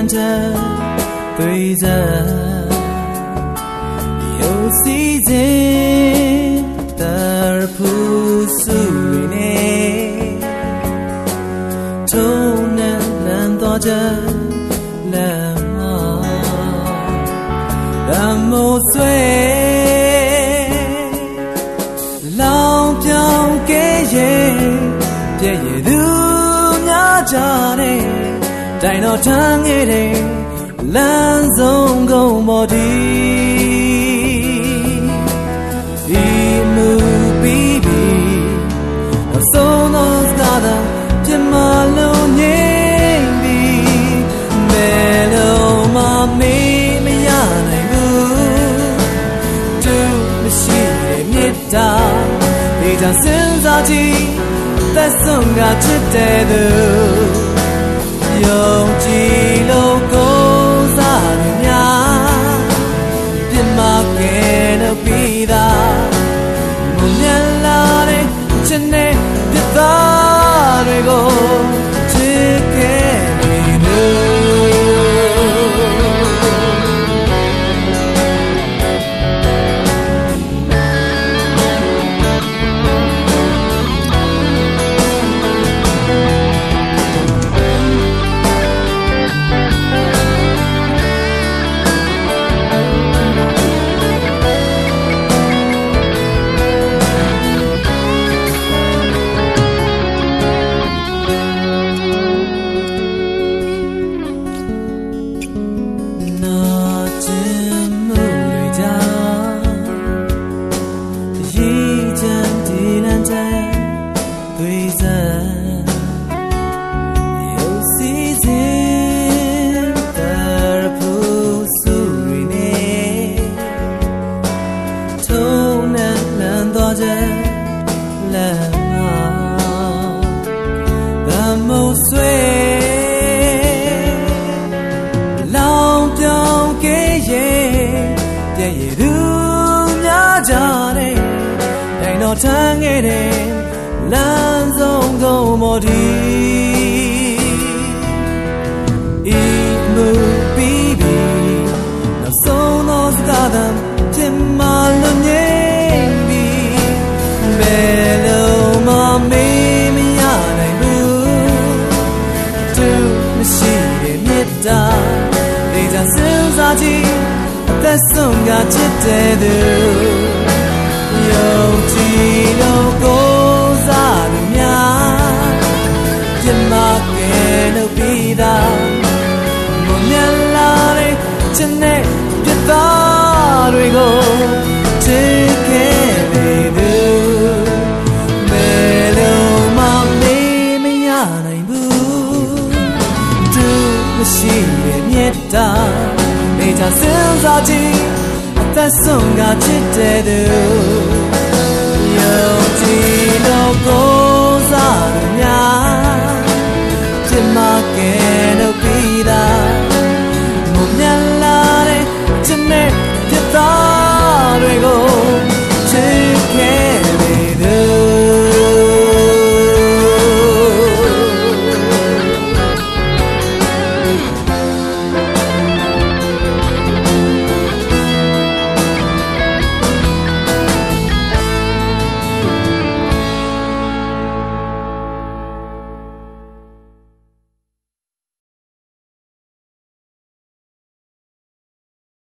န်ထသွေးစားယုံစီစဉ်တရဖူစုရင်းထုံနဲ့လမ်းတော်ကြလမ်းမောအမိုးဆွဲလောင်ပြောင်းကဲရဲ့ပြည့်ရည်သူများကြတဲ့ တိုင်တော်ထမ်းခဲ့တဲ့လမ်းဆုံးကုန်ပေါ်ဒီဒီမူပြီးပြီးအဆုံးသောစကားသာပြမလုံးငြိမ်ပြီးမဲလုံးမမေးမရနိုင်ဘူးသူမရှိတဲ့မြတ်တာဒီကြောင့်စဉ်းစားကြည့်သက်ဆုံးကချစ်တဲ့သူ ယုံကြည်လို့ကိုယ်စားရများပြမကဲလို့ပြီးသားမမြင်လာတဲ့ချစ်နဲ့ပြသားတွေကိုချစ်ခဲ့ပြီလို့ သွေးစံရု ပ်စီစဉ်တရဖူစုရီနေထုံးနဲ့လန်တော့တဲ့လမ်းမှာဗမိုးဆွဲလောင်ပြောင်းကဲရဲ့ပြည့်ရည်သူများကြတဲ့တိုင်တော်ထမ်းခဲ့တဲ့လမ်းဆုံးကုန်မော်ဒီဤမှုပြီးပြီးနောက်ဆုံးသောစကားသံပြင်မာလွန်ငြိမ်ပြီးဘယ်လိုမှမေးမရနိုင်ဘူးသူမရှိတဲ့မြတ်တာနေကြစဉ်းစားကြည့်အသက်ဆုံးကချစ်တဲ့သူ ခြင်းနဲ့ပြသတွေကို take care baby မဲလုံးမမေးမရနိုင်ဘူးသူမရှိရဲ့မြတ်တာနေချစင်စားကြည့်အသက်ဆုံးကချစ်တဲ့သူ You'll be no gold